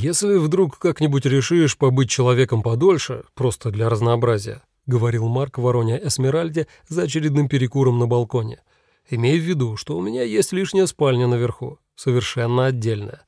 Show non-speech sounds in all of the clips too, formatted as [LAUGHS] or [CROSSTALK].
«Если вдруг как-нибудь решишь побыть человеком подольше, просто для разнообразия», — говорил Марк Вороне Эсмеральде за очередным перекуром на балконе, «имей в виду, что у меня есть лишняя спальня наверху, совершенно отдельная.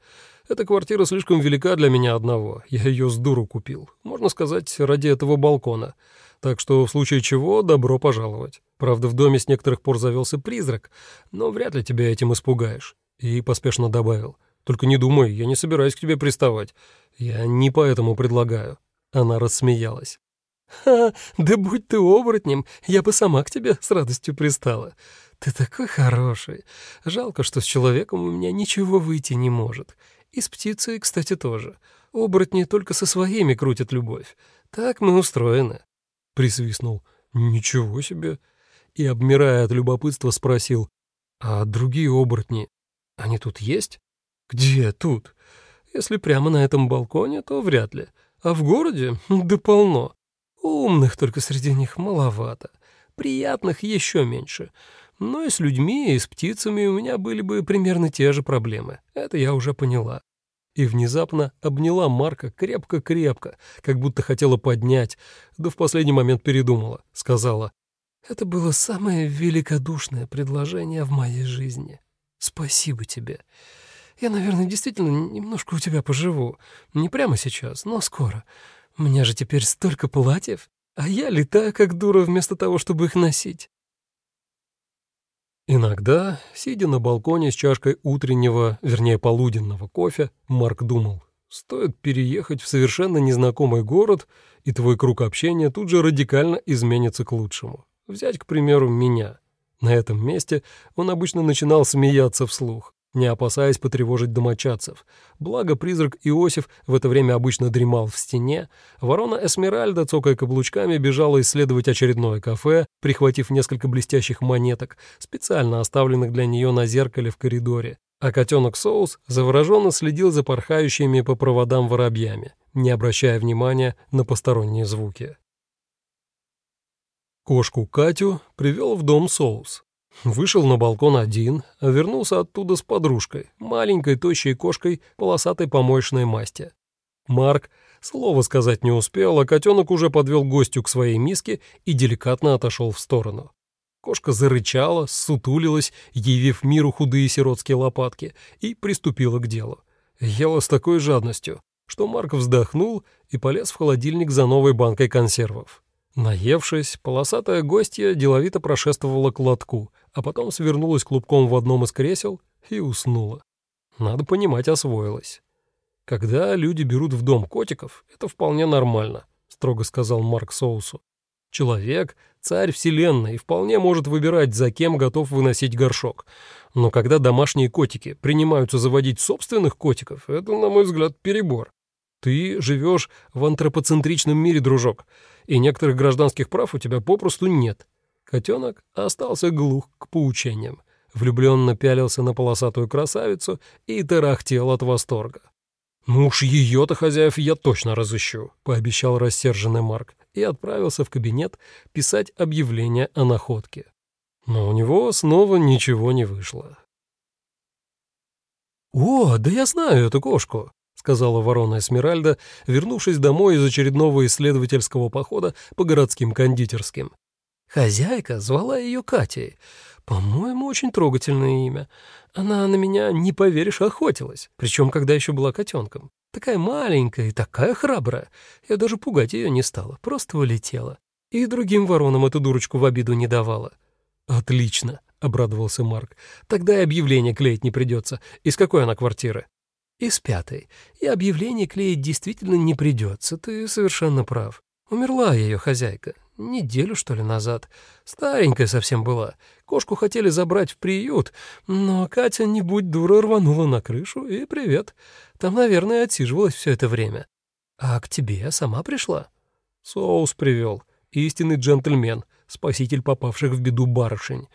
Эта квартира слишком велика для меня одного, я ее с дуру купил, можно сказать, ради этого балкона. Так что в случае чего добро пожаловать. Правда, в доме с некоторых пор завелся призрак, но вряд ли тебя этим испугаешь». И поспешно добавил — только не думай, я не собираюсь к тебе приставать. Я не поэтому предлагаю». Она рассмеялась. «Ха, да будь ты оборотнем, я бы сама к тебе с радостью пристала. Ты такой хороший. Жалко, что с человеком у меня ничего выйти не может. И с птицей, кстати, тоже. Оборотни только со своими крутят любовь. Так мы устроены». Присвистнул. «Ничего себе!» И, обмирая от любопытства, спросил. «А другие оборотни, они тут есть?» «Где тут? Если прямо на этом балконе, то вряд ли. А в городе? Да полно. Умных только среди них маловато. Приятных еще меньше. Но и с людьми, и с птицами у меня были бы примерно те же проблемы. Это я уже поняла. И внезапно обняла Марка крепко-крепко, как будто хотела поднять, да в последний момент передумала. Сказала, «Это было самое великодушное предложение в моей жизни. Спасибо тебе. Я, наверное, действительно немножко у тебя поживу. Не прямо сейчас, но скоро. У меня же теперь столько платьев, а я летаю как дура вместо того, чтобы их носить. Иногда, сидя на балконе с чашкой утреннего, вернее, полуденного кофе, Марк думал, стоит переехать в совершенно незнакомый город, и твой круг общения тут же радикально изменится к лучшему. Взять, к примеру, меня. На этом месте он обычно начинал смеяться вслух не опасаясь потревожить домочадцев. Благо призрак Иосиф в это время обычно дремал в стене, ворона Эсмеральда, цокая каблучками, бежала исследовать очередное кафе, прихватив несколько блестящих монеток, специально оставленных для нее на зеркале в коридоре, а котенок Соус завороженно следил за порхающими по проводам воробьями, не обращая внимания на посторонние звуки. Кошку Катю привел в дом Соус. Вышел на балкон один, а вернулся оттуда с подружкой, маленькой тощей кошкой полосатой помоечной масти. Марк слова сказать не успел, а котенок уже подвел гостю к своей миске и деликатно отошел в сторону. Кошка зарычала, сутулилась, явив миру худые сиротские лопатки, и приступила к делу. Ела с такой жадностью, что Марк вздохнул и полез в холодильник за новой банкой консервов. Наевшись, полосатая гостья деловито прошествовала к лотку, а потом свернулась клубком в одном из кресел и уснула. Надо понимать, освоилась. «Когда люди берут в дом котиков, это вполне нормально», — строго сказал Марк Соусу. «Человек — царь вселенной и вполне может выбирать, за кем готов выносить горшок. Но когда домашние котики принимаются заводить собственных котиков, это, на мой взгляд, перебор. Ты живешь в антропоцентричном мире, дружок, и некоторых гражданских прав у тебя попросту нет. Котенок остался глух к поучениям, влюбленно пялился на полосатую красавицу и тарахтел от восторга. «Ну уж ее-то, хозяев, я точно разыщу», — пообещал рассерженный Марк и отправился в кабинет писать объявление о находке. Но у него снова ничего не вышло. «О, да я знаю эту кошку», сказала ворона Эсмеральда, вернувшись домой из очередного исследовательского похода по городским кондитерским. Хозяйка звала ее Катей. По-моему, очень трогательное имя. Она на меня, не поверишь, охотилась, причем когда еще была котенком. Такая маленькая и такая храбрая. Я даже пугать ее не стала, просто улетела. И другим воронам эту дурочку в обиду не давала. «Отлично», — обрадовался Марк. «Тогда и объявление клеить не придется. Из какой она квартиры?» из пятой, и объявление клеить действительно не придется, ты совершенно прав. Умерла ее хозяйка, неделю, что ли, назад. Старенькая совсем была. Кошку хотели забрать в приют, но Катя, не будь дура, рванула на крышу, и привет. Там, наверное, отсиживалась все это время. А к тебе сама пришла? Соус привел. Истинный джентльмен, спаситель попавших в беду барышень.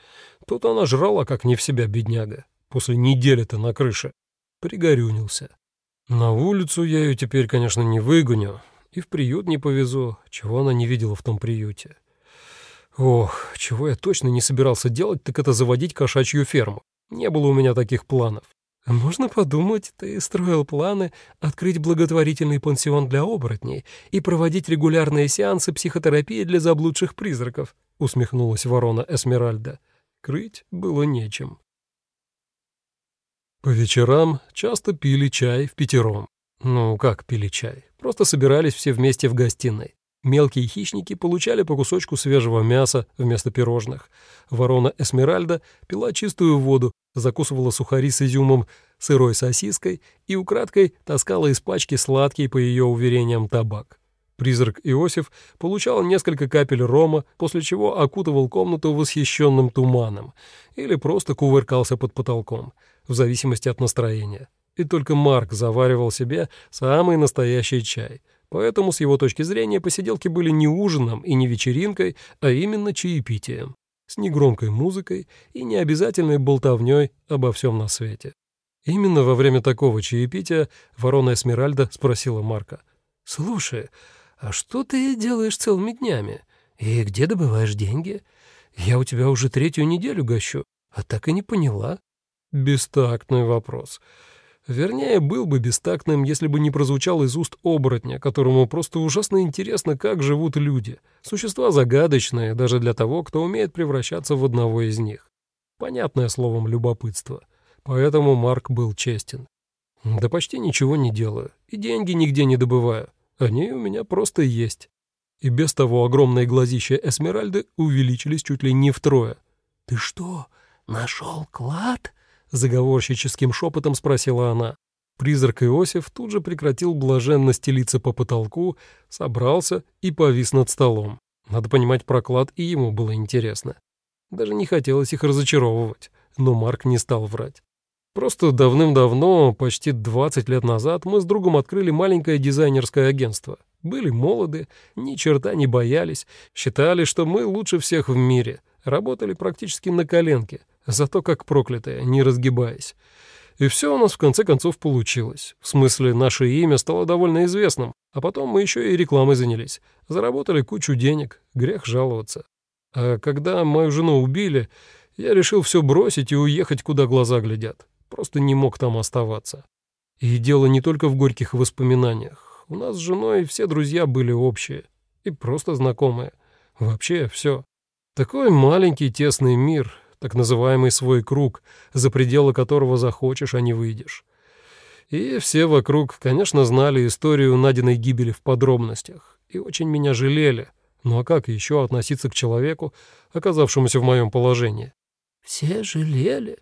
Тут она жрала, как не в себя, бедняга. После недели-то на крыше пригорюнился. На улицу я ее теперь, конечно, не выгоню, и в приют не повезу, чего она не видела в том приюте. Ох, чего я точно не собирался делать, так это заводить кошачью ферму. Не было у меня таких планов. «Можно подумать, ты строил планы открыть благотворительный пансион для оборотней и проводить регулярные сеансы психотерапии для заблудших призраков», — усмехнулась ворона Эсмеральда. Крыть было нечем. По вечерам часто пили чай в пятером. Ну, как пили чай? Просто собирались все вместе в гостиной. Мелкие хищники получали по кусочку свежего мяса вместо пирожных. Ворона Эсмеральда пила чистую воду, закусывала сухари с изюмом, сырой сосиской и украдкой таскала из пачки сладкий, по ее уверениям, табак. Призрак Иосиф получал несколько капель рома, после чего окутывал комнату восхищенным туманом или просто кувыркался под потолком, в зависимости от настроения. И только Марк заваривал себе самый настоящий чай — Поэтому, с его точки зрения, посиделки были не ужином и не вечеринкой, а именно чаепитием, с негромкой музыкой и необязательной болтовней обо всем на свете. Именно во время такого чаепития ворона Эсмеральда спросила Марка. «Слушай, а что ты делаешь целыми днями? И где добываешь деньги? Я у тебя уже третью неделю гощу, а так и не поняла». Бестактный вопрос. Вернее, был бы бестактным, если бы не прозвучал из уст оборотня, которому просто ужасно интересно, как живут люди. Существа загадочные даже для того, кто умеет превращаться в одного из них. Понятное словом любопытство. Поэтому Марк был честен. Да почти ничего не делаю, и деньги нигде не добываю. Они у меня просто есть. И без того огромные глазища Эсмеральды увеличились чуть ли не втрое. «Ты что, нашел клад?» Заговорщическим шепотом спросила она. Призрак Иосиф тут же прекратил блаженно стелиться по потолку, собрался и повис над столом. Надо понимать, проклад и ему было интересно. Даже не хотелось их разочаровывать, но Марк не стал врать. Просто давным-давно, почти 20 лет назад, мы с другом открыли маленькое дизайнерское агентство. Были молоды, ни черта не боялись, считали, что мы лучше всех в мире, работали практически на коленке — зато как проклятая, не разгибаясь. И все у нас в конце концов получилось. В смысле, наше имя стало довольно известным, а потом мы еще и рекламой занялись. Заработали кучу денег, грех жаловаться. А когда мою жену убили, я решил все бросить и уехать, куда глаза глядят. Просто не мог там оставаться. И дело не только в горьких воспоминаниях. У нас с женой все друзья были общие и просто знакомые. Вообще все. Такой маленький тесный мир, так называемый свой круг, за пределы которого захочешь, а не выйдешь. И все вокруг, конечно, знали историю Надиной гибели в подробностях и очень меня жалели. Ну а как еще относиться к человеку, оказавшемуся в моем положении? «Все жалели?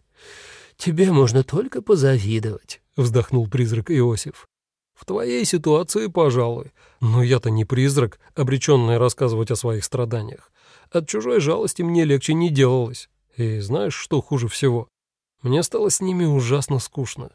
Тебе можно только позавидовать», — вздохнул призрак Иосиф. «В твоей ситуации, пожалуй. Но я-то не призрак, обреченный рассказывать о своих страданиях. От чужой жалости мне легче не делалось. И знаешь, что хуже всего? Мне стало с ними ужасно скучно.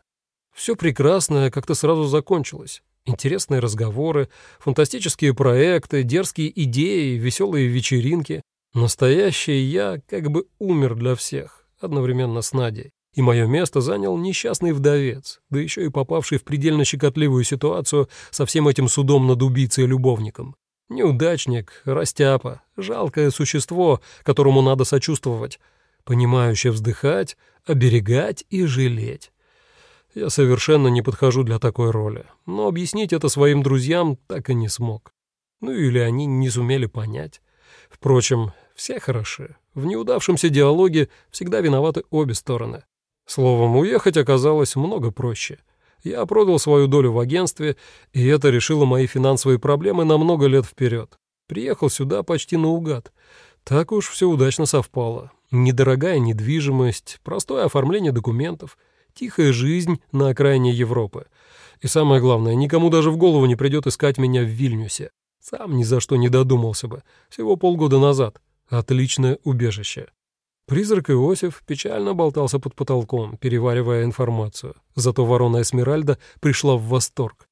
Все прекрасное как-то сразу закончилось. Интересные разговоры, фантастические проекты, дерзкие идеи, веселые вечеринки. Настоящий я как бы умер для всех, одновременно с Надей. И мое место занял несчастный вдовец, да еще и попавший в предельно щекотливую ситуацию со всем этим судом над убийцей-любовником. Неудачник, растяпа, жалкое существо, которому надо сочувствовать, понимающе вздыхать, оберегать и жалеть. Я совершенно не подхожу для такой роли, но объяснить это своим друзьям так и не смог. Ну или они не сумели понять. Впрочем, все хороши. В неудавшемся диалоге всегда виноваты обе стороны. Словом, уехать оказалось много проще. Я продал свою долю в агентстве, и это решило мои финансовые проблемы на много лет вперед. Приехал сюда почти наугад. Так уж все удачно совпало. Недорогая недвижимость, простое оформление документов, тихая жизнь на окраине Европы. И самое главное, никому даже в голову не придет искать меня в Вильнюсе. Сам ни за что не додумался бы. Всего полгода назад. Отличное убежище. Призрак Иосиф печально болтался под потолком, переваривая информацию. Зато ворона Эсмеральда пришла в восторг.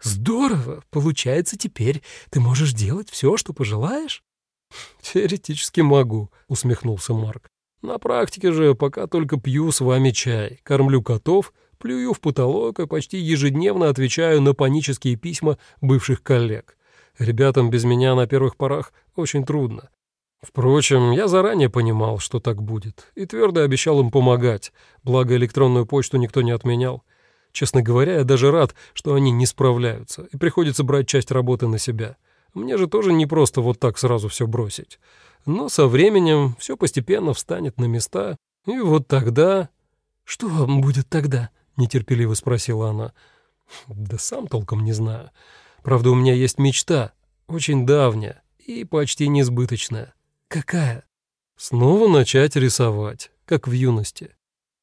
«Здорово! Получается, теперь ты можешь делать все, что пожелаешь?» [LAUGHS] «Теоретически могу», — усмехнулся Марк. «На практике же пока только пью с вами чай, кормлю котов, плюю в потолок и почти ежедневно отвечаю на панические письма бывших коллег. Ребятам без меня на первых порах очень трудно. Впрочем, я заранее понимал, что так будет, и твердо обещал им помогать, благо электронную почту никто не отменял. Честно говоря, я даже рад, что они не справляются, и приходится брать часть работы на себя. Мне же тоже не просто вот так сразу все бросить. Но со временем все постепенно встанет на места, и вот тогда... «Что будет тогда?» — нетерпеливо спросила она. «Да сам толком не знаю. Правда, у меня есть мечта, очень давняя и почти несбыточная. «Какая?» «Снова начать рисовать, как в юности.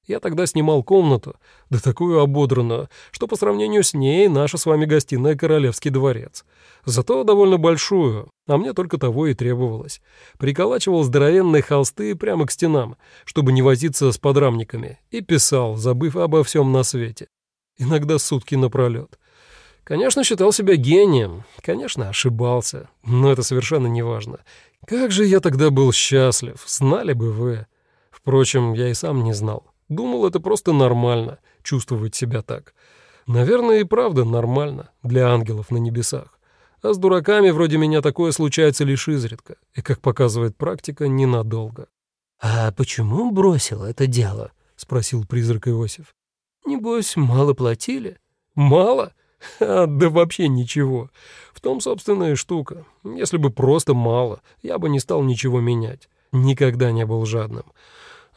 Я тогда снимал комнату, да такую ободранную, что по сравнению с ней наша с вами гостиная Королевский дворец. Зато довольно большую, а мне только того и требовалось. Приколачивал здоровенные холсты прямо к стенам, чтобы не возиться с подрамниками, и писал, забыв обо всем на свете. Иногда сутки напролет. Конечно, считал себя гением, конечно, ошибался, но это совершенно не важно. Как же я тогда был счастлив, знали бы вы. Впрочем, я и сам не знал. Думал, это просто нормально, чувствовать себя так. Наверное, и правда нормально для ангелов на небесах. А с дураками вроде меня такое случается лишь изредка, и, как показывает практика, ненадолго. «А почему бросил это дело?» — спросил призрак Иосиф. «Небось, мало платили?» «Мало? [LAUGHS] А, да вообще ничего. В том, собственная штука. Если бы просто мало, я бы не стал ничего менять. Никогда не был жадным.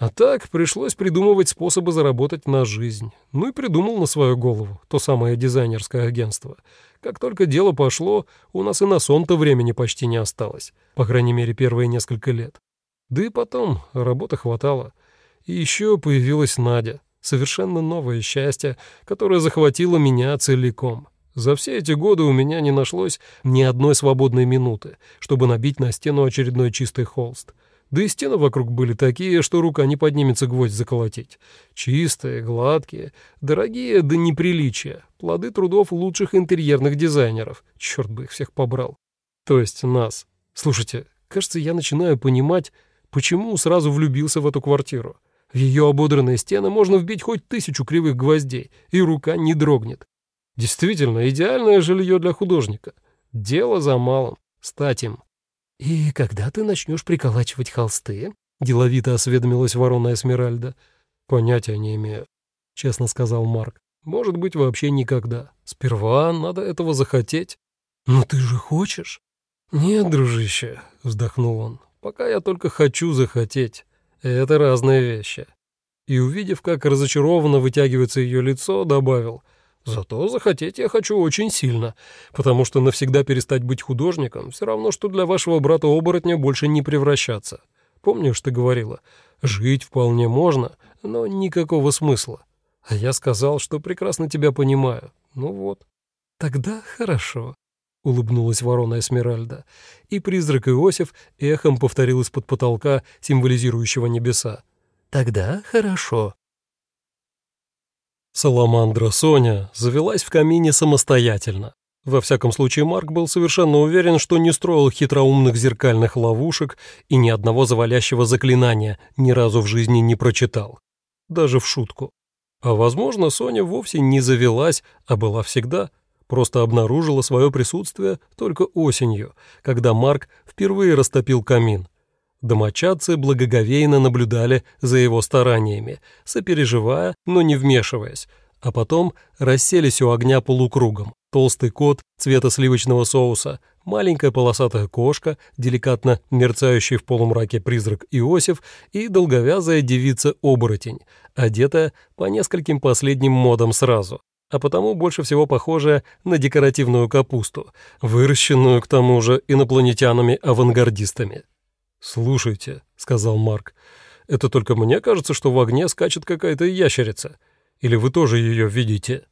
А так пришлось придумывать способы заработать на жизнь. Ну и придумал на свою голову то самое дизайнерское агентство. Как только дело пошло, у нас и на сон-то времени почти не осталось. По крайней мере, первые несколько лет. Да и потом работы хватало. И еще появилась Надя. Совершенно новое счастье, которое захватило меня целиком. За все эти годы у меня не нашлось ни одной свободной минуты, чтобы набить на стену очередной чистый холст. Да и стены вокруг были такие, что рука не поднимется гвоздь заколотить. Чистые, гладкие, дорогие до неприличия, плоды трудов лучших интерьерных дизайнеров. Черт бы их всех побрал. То есть нас. Слушайте, кажется, я начинаю понимать, почему сразу влюбился в эту квартиру. В ее ободранные стены можно вбить хоть тысячу кривых гвоздей, и рука не дрогнет. Действительно, идеальное жилье для художника. Дело за малым — стать им. «И когда ты начнешь приколачивать холсты?» — деловито осведомилась ворона Эсмеральда. «Понятия не имею», — честно сказал Марк. «Может быть, вообще никогда. Сперва надо этого захотеть». «Но ты же хочешь?» «Нет, дружище», — вздохнул он. «Пока я только хочу захотеть. Это разные вещи». И, увидев, как разочарованно вытягивается ее лицо, добавил — Зато захотеть я хочу очень сильно, потому что навсегда перестать быть художником все равно, что для вашего брата-оборотня больше не превращаться. Помнишь, ты говорила, жить вполне можно, но никакого смысла. А я сказал, что прекрасно тебя понимаю. Ну вот. Тогда хорошо, — улыбнулась ворона Эсмеральда, и призрак Иосиф эхом повторил из-под потолка, символизирующего небеса. «Тогда хорошо». Саламандра Соня завелась в камине самостоятельно. Во всяком случае, Марк был совершенно уверен, что не строил хитроумных зеркальных ловушек и ни одного завалящего заклинания ни разу в жизни не прочитал. Даже в шутку. А возможно, Соня вовсе не завелась, а была всегда. Просто обнаружила свое присутствие только осенью, когда Марк впервые растопил камин. Домочадцы благоговейно наблюдали за его стараниями, сопереживая, но не вмешиваясь, а потом расселись у огня полукругом. Толстый кот цвета сливочного соуса, маленькая полосатая кошка, деликатно мерцающий в полумраке призрак Иосиф и долговязая девица-оборотень, одетая по нескольким последним модам сразу, а потому больше всего похожая на декоративную капусту, выращенную к тому же инопланетянами-авангардистами. «Слушайте», — сказал Марк, — «это только мне кажется, что в огне скачет какая-то ящерица. Или вы тоже ее видите?»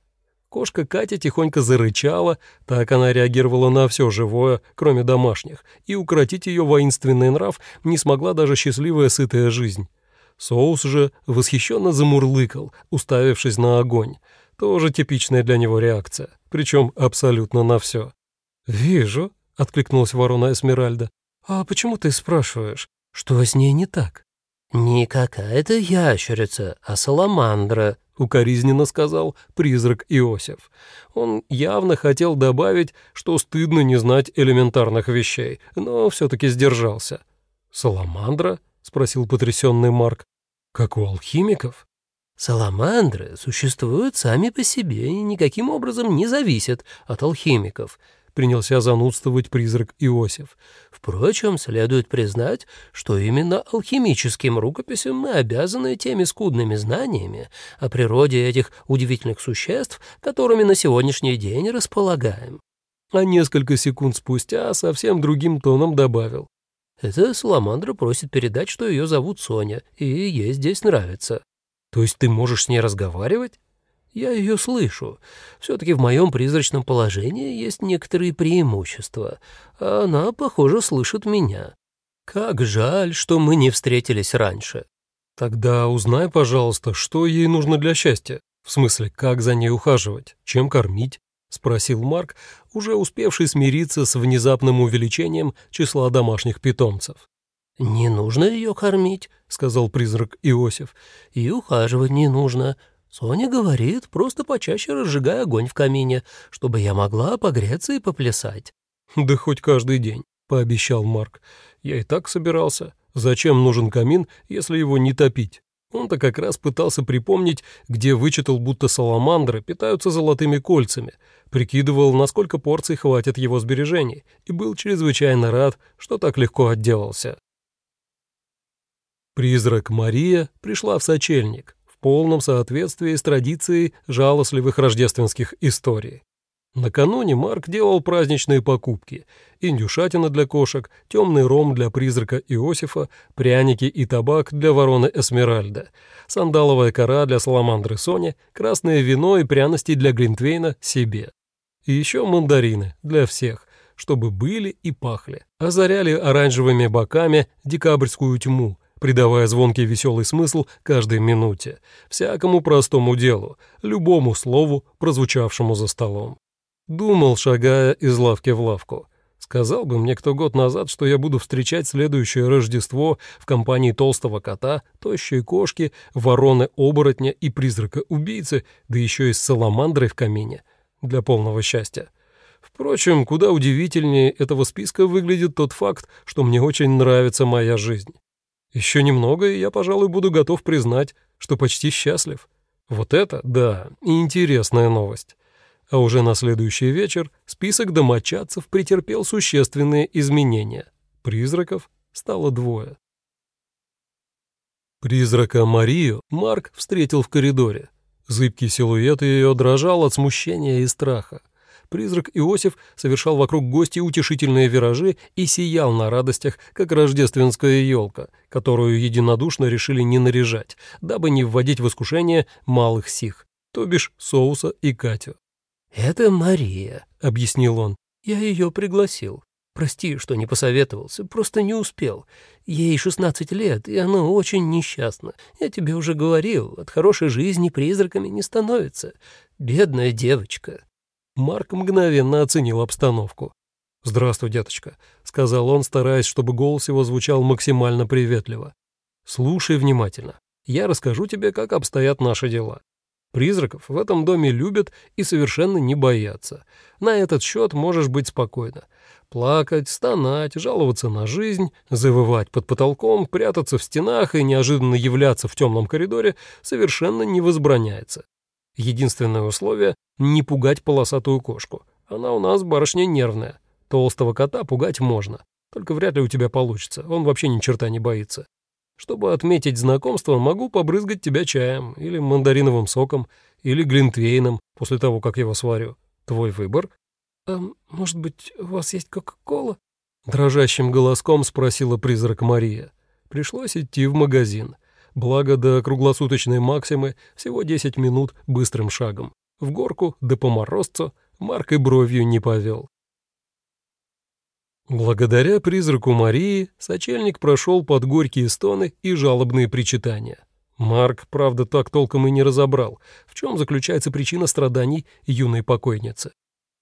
Кошка Катя тихонько зарычала, так она реагировала на все живое, кроме домашних, и укротить ее воинственный нрав не смогла даже счастливая сытая жизнь. Соус же восхищенно замурлыкал, уставившись на огонь. Тоже типичная для него реакция, причем абсолютно на все. «Вижу», — откликнулась ворона Эсмеральда. «А почему ты спрашиваешь, что с ней не так?» «Не какая-то ящерица, а саламандра», — укоризненно сказал призрак Иосиф. Он явно хотел добавить, что стыдно не знать элементарных вещей, но все-таки сдержался. «Саламандра?» — спросил потрясенный Марк. «Как у алхимиков?» «Саламандры существуют сами по себе и никаким образом не зависят от алхимиков», — принялся занудствовать призрак Иосиф. «Впрочем, следует признать, что именно алхимическим рукописям мы обязаны теми скудными знаниями о природе этих удивительных существ, которыми на сегодняшний день располагаем». А несколько секунд спустя совсем другим тоном добавил. Эта саламандра просит передать, что ее зовут Соня, и ей здесь нравится. То есть ты можешь с ней разговаривать? Я ее слышу. Все-таки в моем призрачном положении есть некоторые преимущества. А она, похоже, слышит меня. Как жаль, что мы не встретились раньше. Тогда узнай, пожалуйста, что ей нужно для счастья. В смысле, как за ней ухаживать, чем кормить? — спросил Марк, уже успевший смириться с внезапным увеличением числа домашних питомцев. «Не нужно ее кормить», — сказал призрак Иосиф, — «и ухаживать не нужно. Соня говорит, просто почаще разжигай огонь в камине, чтобы я могла погреться и поплясать». «Да хоть каждый день», — пообещал Марк. «Я и так собирался. Зачем нужен камин, если его не топить?» Он-то как раз пытался припомнить, где вычитал, будто саламандры питаются золотыми кольцами, прикидывал, насколько порций хватит его сбережений, и был чрезвычайно рад, что так легко отделался. Призрак Мария пришла в сочельник, в полном соответствии с традицией жалостливых рождественских историй. Накануне Марк делал праздничные покупки. Индюшатина для кошек, темный ром для призрака Иосифа, пряники и табак для вороны Эсмеральда, сандаловая кора для саламандры Сони, красное вино и пряности для Глинтвейна себе. И еще мандарины для всех, чтобы были и пахли. Озаряли оранжевыми боками декабрьскую тьму, придавая звонкий веселый смысл каждой минуте, всякому простому делу, любому слову, прозвучавшему за столом. Думал, шагая из лавки в лавку. Сказал бы мне кто год назад, что я буду встречать следующее Рождество в компании толстого кота, тощей кошки, вороны-оборотня и призрака-убийцы, да еще и с саламандрой в камине. Для полного счастья. Впрочем, куда удивительнее этого списка выглядит тот факт, что мне очень нравится моя жизнь. Еще немного, и я, пожалуй, буду готов признать, что почти счастлив. Вот это, да, интересная новость а уже на следующий вечер список домочадцев претерпел существенные изменения. Призраков стало двое. Призрака Марию Марк встретил в коридоре. Зыбкий силуэт ее дрожал от смущения и страха. Призрак Иосиф совершал вокруг гостей утешительные виражи и сиял на радостях, как рождественская елка, которую единодушно решили не наряжать, дабы не вводить в искушение малых сих, то бишь Соуса и Катю. «Это Мария», — объяснил он. «Я ее пригласил. Прости, что не посоветовался, просто не успел. Ей шестнадцать лет, и она очень несчастна. Я тебе уже говорил, от хорошей жизни призраками не становится. Бедная девочка». Марк мгновенно оценил обстановку. «Здравствуй, деточка», — сказал он, стараясь, чтобы голос его звучал максимально приветливо. «Слушай внимательно. Я расскажу тебе, как обстоят наши дела. Призраков в этом доме любят и совершенно не боятся. На этот счет можешь быть спокойна. Плакать, стонать, жаловаться на жизнь, завывать под потолком, прятаться в стенах и неожиданно являться в темном коридоре совершенно не возбраняется. Единственное условие — не пугать полосатую кошку. Она у нас барышня нервная. Толстого кота пугать можно. Только вряд ли у тебя получится, он вообще ни черта не боится. Чтобы отметить знакомство, могу побрызгать тебя чаем или мандариновым соком, или глинтвейном после того, как его сварю. Твой выбор. А может быть, у вас есть Кока-Кола? Дрожащим голоском спросила призрак Мария. Пришлось идти в магазин. Благо до круглосуточной Максимы всего 10 минут быстрым шагом. В горку да по морозцу Марк и бровью не повел. Благодаря призраку Марии сочельник прошел под горькие стоны и жалобные причитания. Марк, правда, так толком и не разобрал, в чем заключается причина страданий юной покойницы.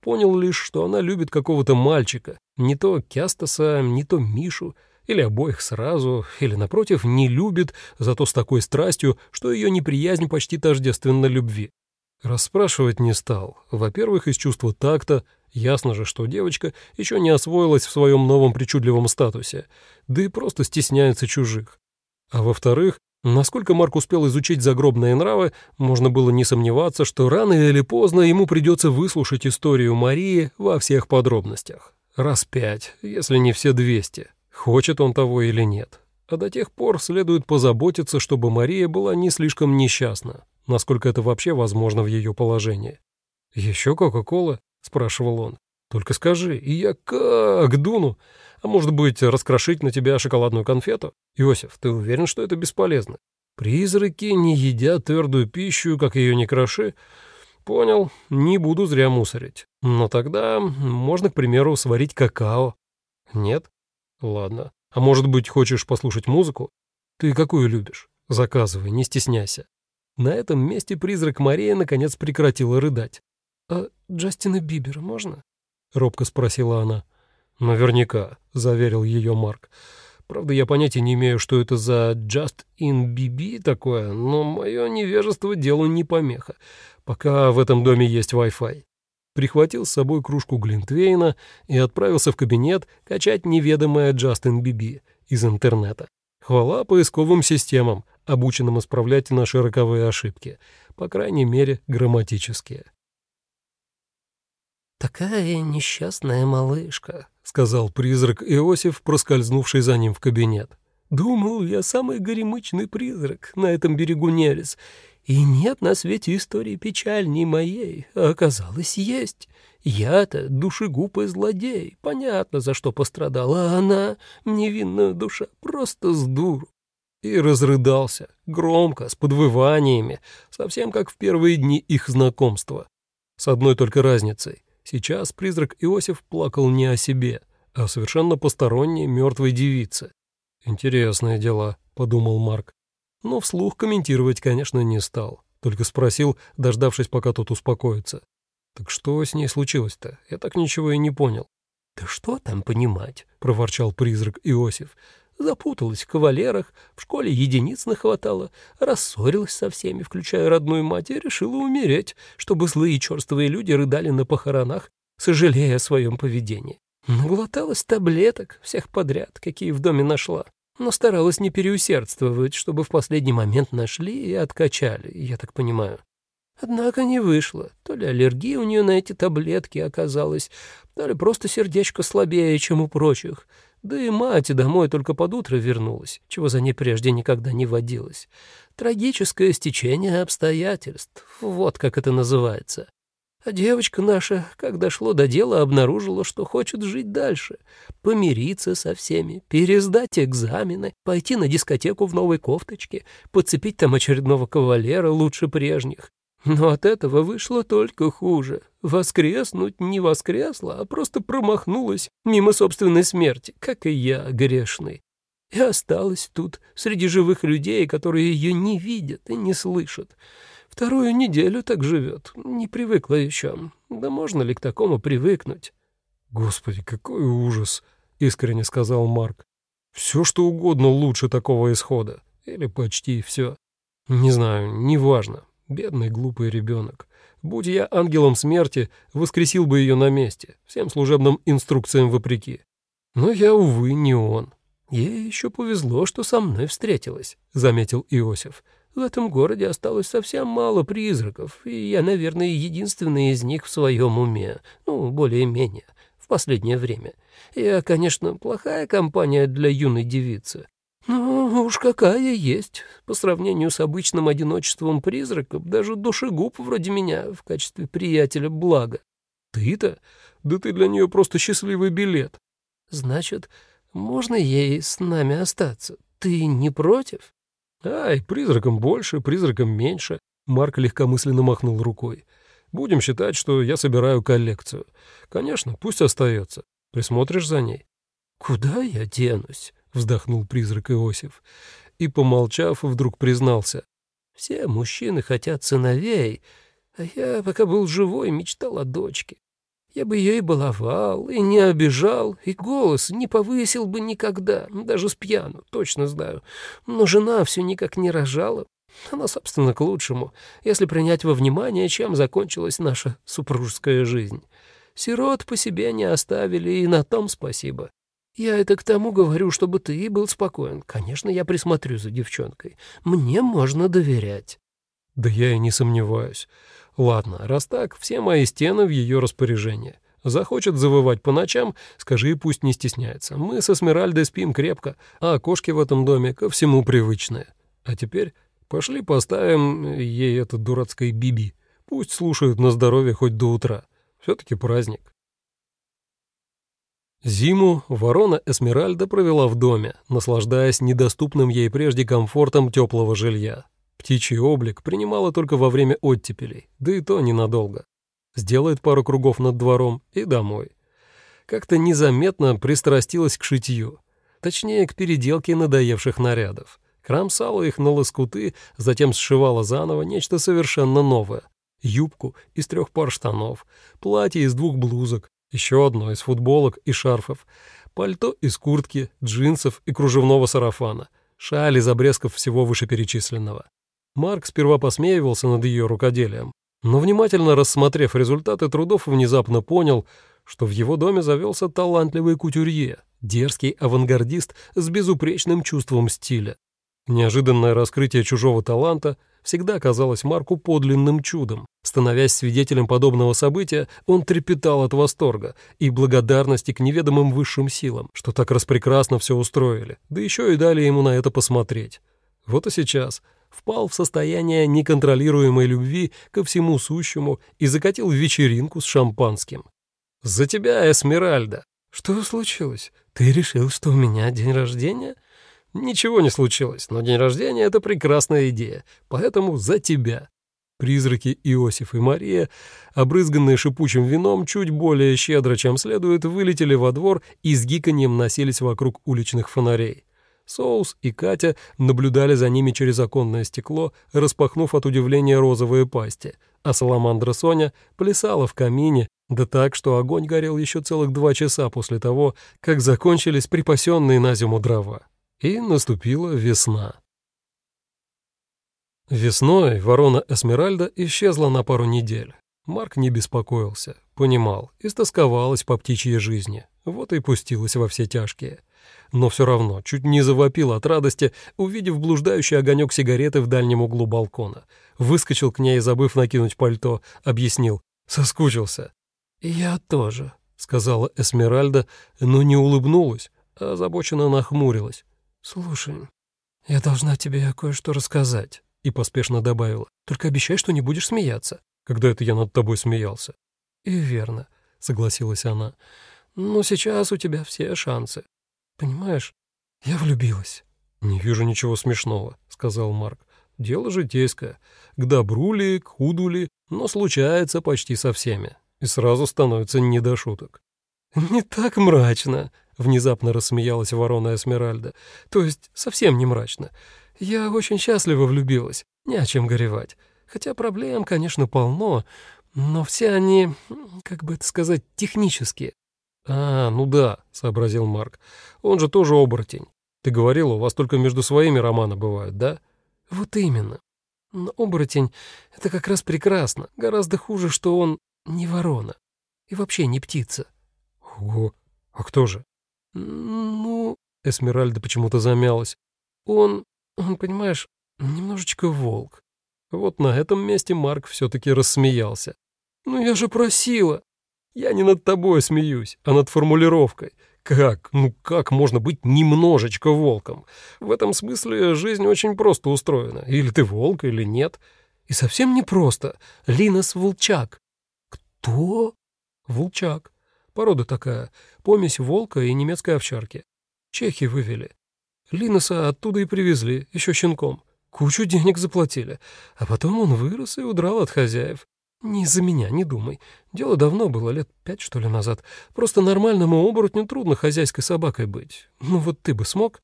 Понял лишь, что она любит какого-то мальчика, не то Кястаса, не то Мишу, или обоих сразу, или, напротив, не любит, зато с такой страстью, что ее неприязнь почти тождественна любви. Расспрашивать не стал. Во-первых, из чувства такта, Ясно же, что девочка еще не освоилась в своем новом причудливом статусе, да и просто стесняется чужих. А во-вторых, насколько Марк успел изучить загробные нравы, можно было не сомневаться, что рано или поздно ему придется выслушать историю Марии во всех подробностях. Раз пять, если не все двести. Хочет он того или нет. А до тех пор следует позаботиться, чтобы Мария была не слишком несчастна, насколько это вообще возможно в ее положении. «Еще Кока-Кола?» — спрашивал он. «Только скажи, и я как дуну. А может быть, раскрошить на тебя шоколадную конфету? Иосиф, ты уверен, что это бесполезно? Призраки не едят твердую пищу, как ее не кроши. Понял, не буду зря мусорить. Но тогда можно, к примеру, сварить какао. Нет? Ладно. А может быть, хочешь послушать музыку? Ты какую любишь? Заказывай, не стесняйся. На этом месте призрак Мария наконец прекратила рыдать. «А Джастина Бибера можно?» — робко спросила она. «Наверняка», — заверил ее Марк. «Правда, я понятия не имею, что это за Just in BB такое, но мое невежество делу не помеха, пока в этом доме есть Wi-Fi». Прихватил с собой кружку Глинтвейна и отправился в кабинет качать неведомое Justin BB из интернета. Хвала поисковым системам, обученным исправлять наши роковые ошибки, по крайней мере, грамматические. «Такая несчастная малышка», — сказал призрак Иосиф, проскользнувший за ним в кабинет. «Думал, я самый горемычный призрак на этом берегу Нерес, и нет на свете истории печальней моей, оказалось, есть. Я-то душегуб и злодей, понятно, за что пострадала, она, невинная душа, просто с дуру. И разрыдался, громко, с подвываниями, совсем как в первые дни их знакомства. С одной только разницей. Сейчас призрак Иосиф плакал не о себе, а о совершенно посторонней мертвой девице. «Интересные дела», — подумал Марк. Но вслух комментировать, конечно, не стал, только спросил, дождавшись, пока тот успокоится. «Так что с ней случилось-то? Я так ничего и не понял». «Да что там понимать?» — проворчал призрак Иосиф. Запуталась в кавалерах, в школе единиц нахватала, рассорилась со всеми, включая родную мать, и решила умереть, чтобы злые черствые люди рыдали на похоронах, сожалея о своем поведении. Наглоталась таблеток, всех подряд, какие в доме нашла, но старалась не переусердствовать, чтобы в последний момент нашли и откачали, я так понимаю. Однако не вышло. То ли аллергия у нее на эти таблетки оказалась, то ли просто сердечко слабее, чем у прочих. Да и мать домой только под утро вернулась, чего за ней прежде никогда не водилось. Трагическое стечение обстоятельств, вот как это называется. А девочка наша, как дошло до дела, обнаружила, что хочет жить дальше, помириться со всеми, пересдать экзамены, пойти на дискотеку в новой кофточке, подцепить там очередного кавалера лучше прежних, но от этого вышло только хуже. Воскреснуть не воскресла, а просто промахнулась мимо собственной смерти, как и я, грешный. И осталась тут, среди живых людей, которые ее не видят и не слышат. Вторую неделю так живет, не привыкла еще. Да можно ли к такому привыкнуть? «Господи, какой ужас!» — искренне сказал Марк. «Все, что угодно лучше такого исхода. Или почти все. Не знаю, неважно. Бедный глупый ребенок. Будь я ангелом смерти, воскресил бы ее на месте, всем служебным инструкциям вопреки. Но я, увы, не он. «Ей еще повезло, что со мной встретилась», — заметил Иосиф. «В этом городе осталось совсем мало призраков, и я, наверное, единственный из них в своем уме, ну, более-менее, в последнее время. Я, конечно, плохая компания для юной девицы, «Ну, уж какая есть. По сравнению с обычным одиночеством призраков, даже душегуб вроде меня в качестве приятеля блага». «Ты-то? Да ты для нее просто счастливый билет». «Значит, можно ей с нами остаться? Ты не против?» «Ай, призраком больше, призраком меньше», — Марк легкомысленно махнул рукой. «Будем считать, что я собираю коллекцию. Конечно, пусть остается. Присмотришь за ней». «Куда я денусь?» вздохнул призрак Иосиф и, помолчав, вдруг признался. «Все мужчины хотят сыновей, а я, пока был живой, мечтал о дочке. Я бы ее и баловал, и не обижал, и голос не повысил бы никогда, даже с пьяну, точно знаю. Но жена все никак не рожала. Она, собственно, к лучшему, если принять во внимание, чем закончилась наша супружеская жизнь. Сирот по себе не оставили, и на том спасибо. Я это к тому говорю, чтобы ты был спокоен. Конечно, я присмотрю за девчонкой. Мне можно доверять». «Да я и не сомневаюсь. Ладно, раз так, все мои стены в ее распоряжении. Захочет завывать по ночам, скажи, пусть не стесняется. Мы со Смиральдой спим крепко, а кошки в этом доме ко всему привычные. А теперь пошли поставим ей это дурацкое биби. Пусть слушают на здоровье хоть до утра. Все-таки праздник». Зиму ворона Эсмеральда провела в доме, наслаждаясь недоступным ей прежде комфортом теплого жилья. Птичий облик принимала только во время оттепелей, да и то ненадолго. Сделает пару кругов над двором и домой. Как-то незаметно пристрастилась к шитью, точнее, к переделке надоевших нарядов. Кромсала их на лоскуты, затем сшивала заново нечто совершенно новое. Юбку из трех пар штанов, платье из двух блузок, еще одно из футболок и шарфов, пальто из куртки, джинсов и кружевного сарафана, шаль из обрезков всего вышеперечисленного. Марк сперва посмеивался над ее рукоделием, но, внимательно рассмотрев результаты трудов, внезапно понял, что в его доме завелся талантливый кутюрье, дерзкий авангардист с безупречным чувством стиля. Неожиданное раскрытие чужого таланта всегда казалось Марку подлинным чудом. Становясь свидетелем подобного события, он трепетал от восторга и благодарности к неведомым высшим силам, что так распрекрасно все устроили, да еще и дали ему на это посмотреть. Вот и сейчас впал в состояние неконтролируемой любви ко всему сущему и закатил вечеринку с шампанским. «За тебя, Эсмеральда!» «Что случилось? Ты решил, что у меня день рождения?» «Ничего не случилось, но день рождения — это прекрасная идея, поэтому за тебя». Призраки Иосиф и Мария, обрызганные шипучим вином, чуть более щедро, чем следует, вылетели во двор и с гиканьем носились вокруг уличных фонарей. Соус и Катя наблюдали за ними через оконное стекло, распахнув от удивления розовые пасти, а саламандра Соня плясала в камине, да так, что огонь горел еще целых два часа после того, как закончились припасенные на зиму дрова. И наступила весна. Весной ворона Эсмеральда исчезла на пару недель. Марк не беспокоился, понимал, истосковалась по птичьей жизни, вот и пустилась во все тяжкие. Но все равно чуть не завопил от радости, увидев блуждающий огонек сигареты в дальнем углу балкона. Выскочил к ней, забыв накинуть пальто, объяснил. Соскучился. «Я тоже», — сказала Эсмеральда, но не улыбнулась, а озабоченно нахмурилась. «Слушай, я должна тебе кое-что рассказать», — и поспешно добавила. «Только обещай, что не будешь смеяться». «Когда это я над тобой смеялся?» «И верно», — согласилась она. «Но сейчас у тебя все шансы. Понимаешь, я влюбилась». «Не вижу ничего смешного», — сказал Марк. «Дело житейское. К добру ли, к худу ли, но случается почти со всеми. И сразу становится не до шуток». «Не так мрачно», Внезапно рассмеялась ворона Эсмеральда. «То есть совсем не мрачно. Я очень счастливо влюбилась, не о чем горевать. Хотя проблем, конечно, полно, но все они, как бы это сказать, технические». «А, ну да», — сообразил Марк. «Он же тоже оборотень. Ты говорил, у вас только между своими романы бывают, да?» «Вот именно. Но оборотень — это как раз прекрасно. Гораздо хуже, что он не ворона. И вообще не птица». «Ого, а кто же?» «Ну...» — Эсмеральда почему-то замялась. «Он, он, понимаешь, немножечко волк». Вот на этом месте Марк все-таки рассмеялся. «Ну я же просила!» «Я не над тобой смеюсь, а над формулировкой. Как, ну как можно быть немножечко волком? В этом смысле жизнь очень просто устроена. Или ты волк, или нет. И совсем не просто. Линос Волчак». «Кто?» «Волчак. Порода такая, помесь волка и немецкой овчарки. Чехи вывели. Линоса оттуда и привезли, еще щенком. Кучу денег заплатили. А потом он вырос и удрал от хозяев. Не из-за меня, не думай. Дело давно было, лет пять, что ли, назад. Просто нормальному оборотню трудно хозяйской собакой быть. Ну вот ты бы смог?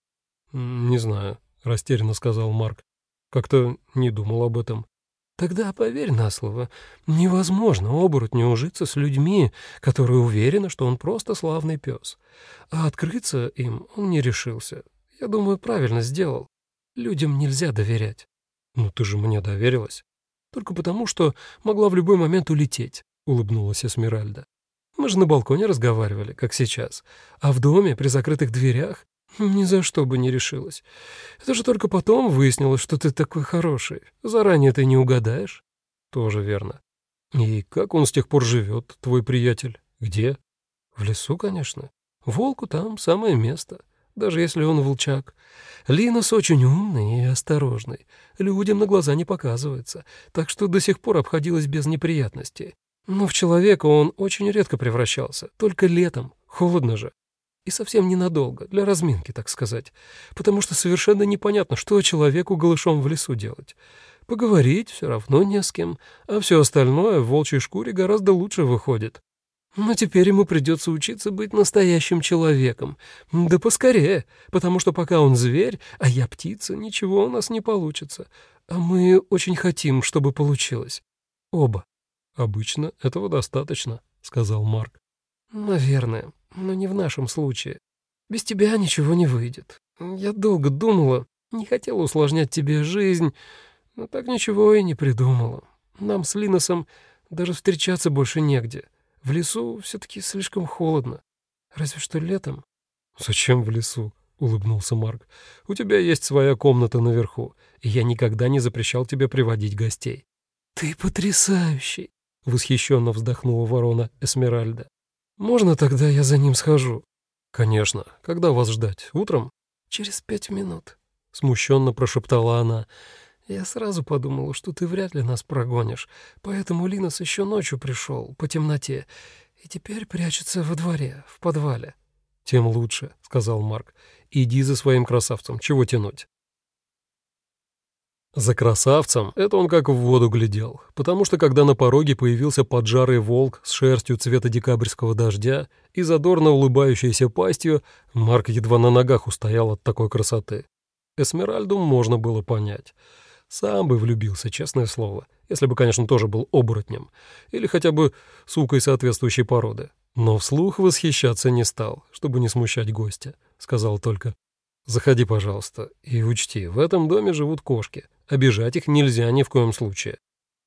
Не знаю, растерянно сказал Марк. Как-то не думал об этом. Тогда поверь на слово, невозможно оборотню ужиться с людьми, которые уверены, что он просто славный пес. А открыться им он не решился. Я думаю, правильно сделал. Людям нельзя доверять. Ну ты же мне доверилась. Только потому, что могла в любой момент улететь, улыбнулась Эсмеральда. Мы же на балконе разговаривали, как сейчас. А в доме, при закрытых дверях, [LAUGHS] ни за что бы не решилась. Это же только потом выяснилось, что ты такой хороший. Заранее ты не угадаешь. Тоже верно. И как он с тех пор живет, твой приятель? Где? В лесу, конечно. Волку там самое место, даже если он волчак. Линос очень умный и осторожный. Людям на глаза не показывается, так что до сих пор обходилось без неприятностей. Но в человека он очень редко превращался, только летом, холодно же. И совсем ненадолго, для разминки, так сказать, потому что совершенно непонятно, что человеку голышом в лесу делать. Поговорить все равно не с кем, а все остальное в волчьей шкуре гораздо лучше выходит. Но теперь ему придется учиться быть настоящим человеком. Да поскорее, потому что пока он зверь, а я птица, ничего у нас не получится. А мы очень хотим, чтобы получилось. Оба. Обычно этого достаточно, сказал Марк. Наверное, но не в нашем случае. Без тебя ничего не выйдет. Я долго думала, не хотела усложнять тебе жизнь, но так ничего и не придумала. Нам с Линосом даже встречаться больше негде. В лесу все-таки слишком холодно. Разве что летом. «Зачем в лесу?» — улыбнулся Марк. «У тебя есть своя комната наверху, и я никогда не запрещал тебе приводить гостей». «Ты потрясающий!» — восхищенно вздохнула ворона Эсмеральда. «Можно тогда я за ним схожу?» «Конечно. Когда вас ждать? Утром?» «Через пять минут», — смущенно прошептала она. Я сразу подумала, что ты вряд ли нас прогонишь, поэтому Линос еще ночью пришел, по темноте, и теперь прячется во дворе, в подвале». «Тем лучше», — сказал Марк. «Иди за своим красавцем, чего тянуть?» За красавцем это он как в воду глядел, потому что когда на пороге появился поджарый волк с шерстью цвета декабрьского дождя и задорно улыбающейся пастью, Марк едва на ногах устоял от такой красоты. Эсмеральду можно было понять. Сам бы влюбился, честное слово, если бы, конечно, тоже был оборотнем, или хотя бы сукой соответствующей породы. Но вслух восхищаться не стал, чтобы не смущать гостя. Сказал только «Заходи, пожалуйста, и учти, в этом доме живут кошки. Обижать их нельзя ни в коем случае».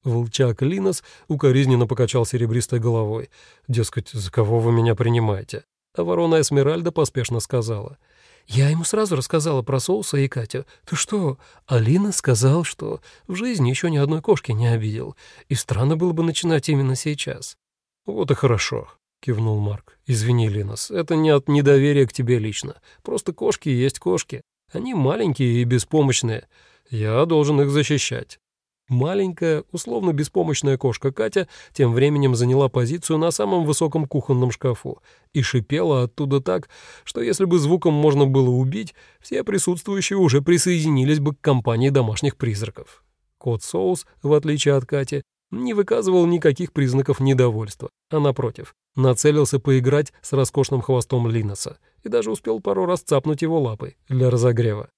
Волчак Линос укоризненно покачал серебристой головой. Дескать, за кого вы меня принимаете? А ворона Эсмеральда поспешно сказала — я ему сразу рассказала про соуса и Катю. Ты что? Алина сказал, что в жизни еще ни одной кошки не обидел. И странно было бы начинать именно сейчас. Вот и хорошо, кивнул Марк. Извини, Линос, это не от недоверия к тебе лично. Просто кошки есть кошки. Они маленькие и беспомощные. Я должен их защищать. Маленькая, условно беспомощная кошка Катя тем временем заняла позицию на самом высоком кухонном шкафу и шипела оттуда так, что если бы звуком можно было убить, все присутствующие уже присоединились бы к компании домашних призраков. Кот Соус, в отличие от Кати, не выказывал никаких признаков недовольства, а напротив, нацелился поиграть с роскошным хвостом Линоса и даже успел пару раз цапнуть его лапой для разогрева.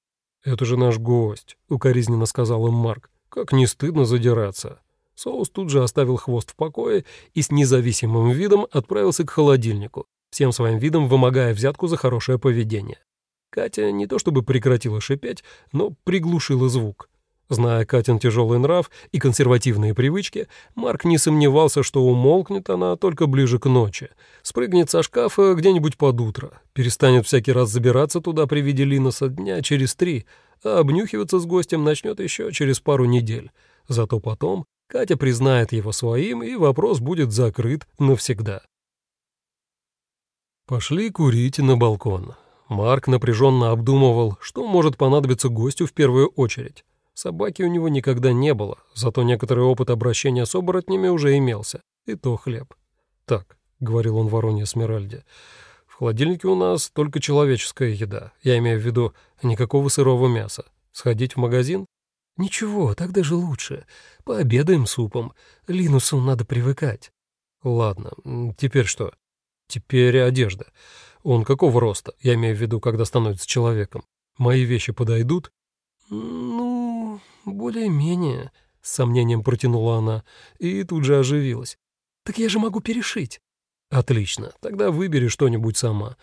«Это же наш гость», — укоризненно сказал им Марк. Как не стыдно задираться. Соус тут же оставил хвост в покое и с независимым видом отправился к холодильнику, всем своим видом вымогая взятку за хорошее поведение. Катя не то чтобы прекратила шипеть, но приглушила звук. Зная Катин тяжелый нрав и консервативные привычки, Марк не сомневался, что умолкнет она только ближе к ночи, спрыгнет со шкафа где-нибудь под утро, перестанет всякий раз забираться туда при виде Линоса дня через три, а обнюхиваться с гостем начнет еще через пару недель. Зато потом Катя признает его своим, и вопрос будет закрыт навсегда. Пошли курить на балкон. Марк напряженно обдумывал, что может понадобиться гостю в первую очередь. Собаки у него никогда не было, зато некоторый опыт обращения с оборотнями уже имелся, и то хлеб. «Так», — говорил он Воронье Смиральде, холодильнике у нас только человеческая еда. Я имею в виду никакого сырого мяса. Сходить в магазин? Ничего, так даже лучше. Пообедаем супом. Линусу надо привыкать. Ладно, теперь что? Теперь одежда. Он какого роста? Я имею в виду, когда становится человеком. Мои вещи подойдут? Ну, более-менее, с сомнением протянула она и тут же оживилась. Так я же могу перешить. «Отлично. Тогда выбери что-нибудь сама.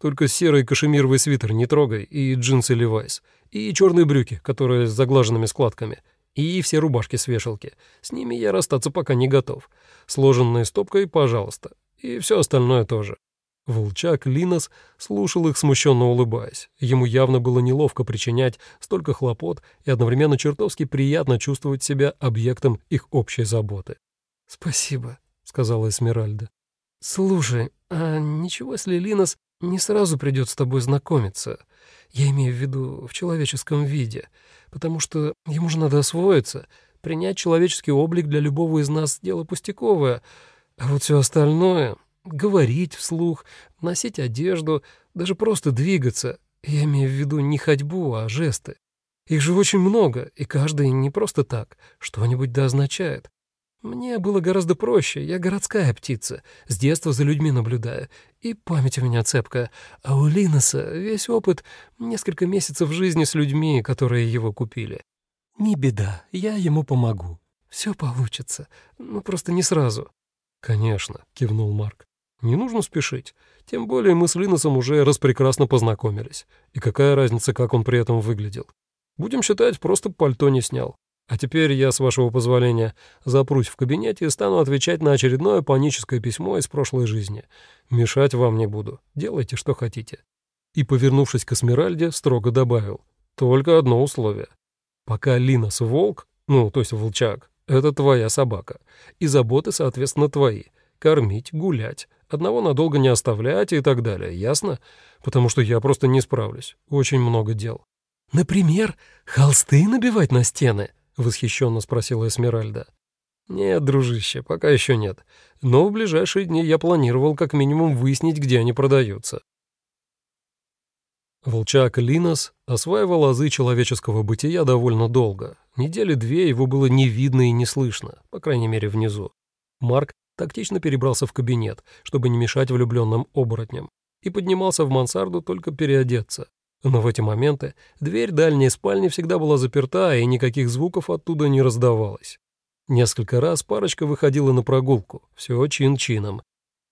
Только серый кашемировый свитер не трогай, и джинсы Левайс, и черные брюки, которые с заглаженными складками, и все рубашки с вешалки. С ними я расстаться пока не готов. Сложенные стопкой, пожалуйста. И все остальное тоже. Волчак Линос слушал их, смущенно улыбаясь. Ему явно было неловко причинять столько хлопот и одновременно чертовски приятно чувствовать себя объектом их общей заботы. «Спасибо», — сказала Эсмеральда. «Слушай, а ничего, если Линос не сразу придет с тобой знакомиться? Я имею в виду в человеческом виде, потому что ему же надо освоиться. Принять человеческий облик для любого из нас — дело пустяковое, а вот все остальное говорить вслух, носить одежду, даже просто двигаться. Я имею в виду не ходьбу, а жесты. Их же очень много, и каждый не просто так, что-нибудь да означает. Мне было гораздо проще, я городская птица, с детства за людьми наблюдаю, и память у меня цепкая, а у Линоса весь опыт — несколько месяцев жизни с людьми, которые его купили. Не беда, я ему помогу. Все получится, ну просто не сразу. «Конечно», — кивнул Марк. Не нужно спешить. Тем более мы с Линосом уже распрекрасно познакомились. И какая разница, как он при этом выглядел. Будем считать, просто пальто не снял. А теперь я, с вашего позволения, запрусь в кабинете и стану отвечать на очередное паническое письмо из прошлой жизни. Мешать вам не буду. Делайте, что хотите». И, повернувшись к Эсмеральде, строго добавил. «Только одно условие. Пока Линос волк, ну, то есть волчак, это твоя собака. И заботы, соответственно, твои. Кормить, гулять, одного надолго не оставлять и так далее, ясно? Потому что я просто не справлюсь. Очень много дел». «Например, холсты набивать на стены?» — восхищенно спросила Эсмеральда. «Нет, дружище, пока еще нет. Но в ближайшие дни я планировал как минимум выяснить, где они продаются». Волчак Линос осваивал азы человеческого бытия довольно долго. Недели две его было не видно и не слышно, по крайней мере, внизу. Марк тактично перебрался в кабинет, чтобы не мешать влюбленным оборотням, и поднимался в мансарду только переодеться. Но в эти моменты дверь дальней спальни всегда была заперта, и никаких звуков оттуда не раздавалось. Несколько раз парочка выходила на прогулку, все чин-чином.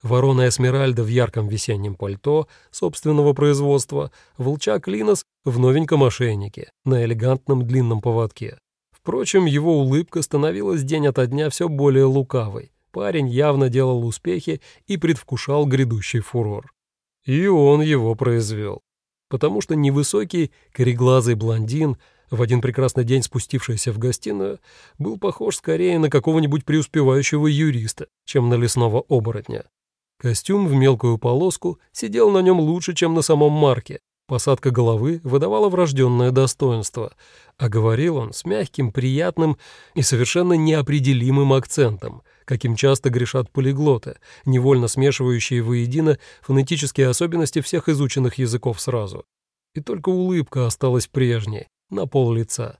Ворона Эсмеральда в ярком весеннем пальто собственного производства, волчак Линос в новеньком ошейнике, на элегантном длинном поводке. Впрочем, его улыбка становилась день ото дня все более лукавой, Парень явно делал успехи и предвкушал грядущий фурор. И он его произвел. Потому что невысокий, кореглазый блондин, в один прекрасный день спустившийся в гостиную, был похож скорее на какого-нибудь преуспевающего юриста, чем на лесного оборотня. Костюм в мелкую полоску сидел на нем лучше, чем на самом Марке. Посадка головы выдавала врожденное достоинство, а говорил он с мягким, приятным и совершенно неопределимым акцентом — каким часто грешат полиглоты, невольно смешивающие воедино фонетические особенности всех изученных языков сразу. И только улыбка осталась прежней, на пол лица,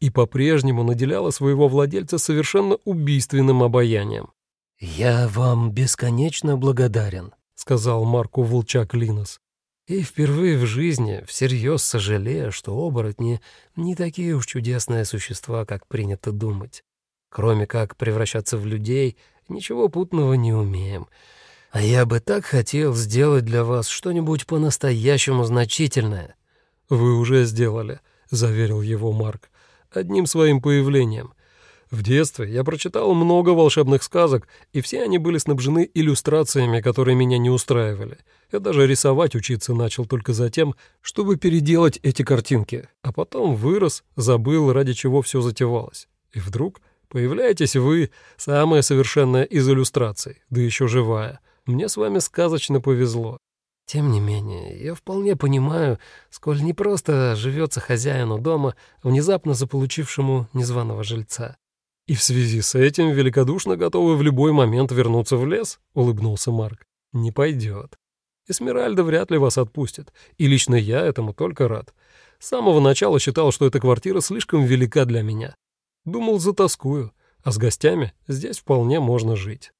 и по-прежнему наделяла своего владельца совершенно убийственным обаянием. «Я вам бесконечно благодарен», — сказал Марку Волчак Линос. «И впервые в жизни всерьез сожалею, что оборотни не такие уж чудесные существа, как принято думать. Кроме как превращаться в людей, ничего путного не умеем. А я бы так хотел сделать для вас что-нибудь по-настоящему значительное». «Вы уже сделали», — заверил его Марк, — «одним своим появлением. В детстве я прочитал много волшебных сказок, и все они были снабжены иллюстрациями, которые меня не устраивали. Я даже рисовать учиться начал только за тем, чтобы переделать эти картинки, а потом вырос, забыл, ради чего все затевалось. И вдруг Появляетесь вы, самая совершенная из иллюстраций, да еще живая. Мне с вами сказочно повезло. Тем не менее, я вполне понимаю, сколь непросто живется хозяину дома, внезапно заполучившему незваного жильца. «И в связи с этим великодушно готовы в любой момент вернуться в лес?» — улыбнулся Марк. «Не пойдет. Эсмеральда вряд ли вас отпустит, и лично я этому только рад. С самого начала считал, что эта квартира слишком велика для меня. Думал, затаскую, а с гостями здесь вполне можно жить.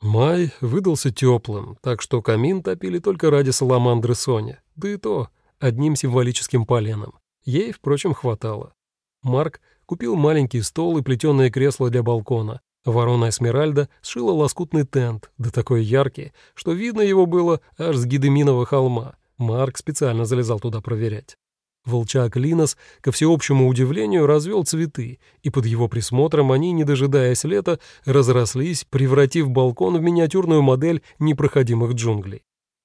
Май выдался теплым, так что камин топили только ради саламандры Сони, да и то одним символическим поленом. Ей, впрочем, хватало. Марк купил маленький стол и плетеное кресло для балкона. Ворона Эсмеральда сшила лоскутный тент, да такой яркий, что видно его было аж с Гидеминого холма. Марк специально залезал туда проверять. Волчак Линос, ко всеобщему удивлению, развел цветы, и под его присмотром они, не дожидаясь лета, разрослись, превратив балкон в миниатюрную модель непроходимых джунглей.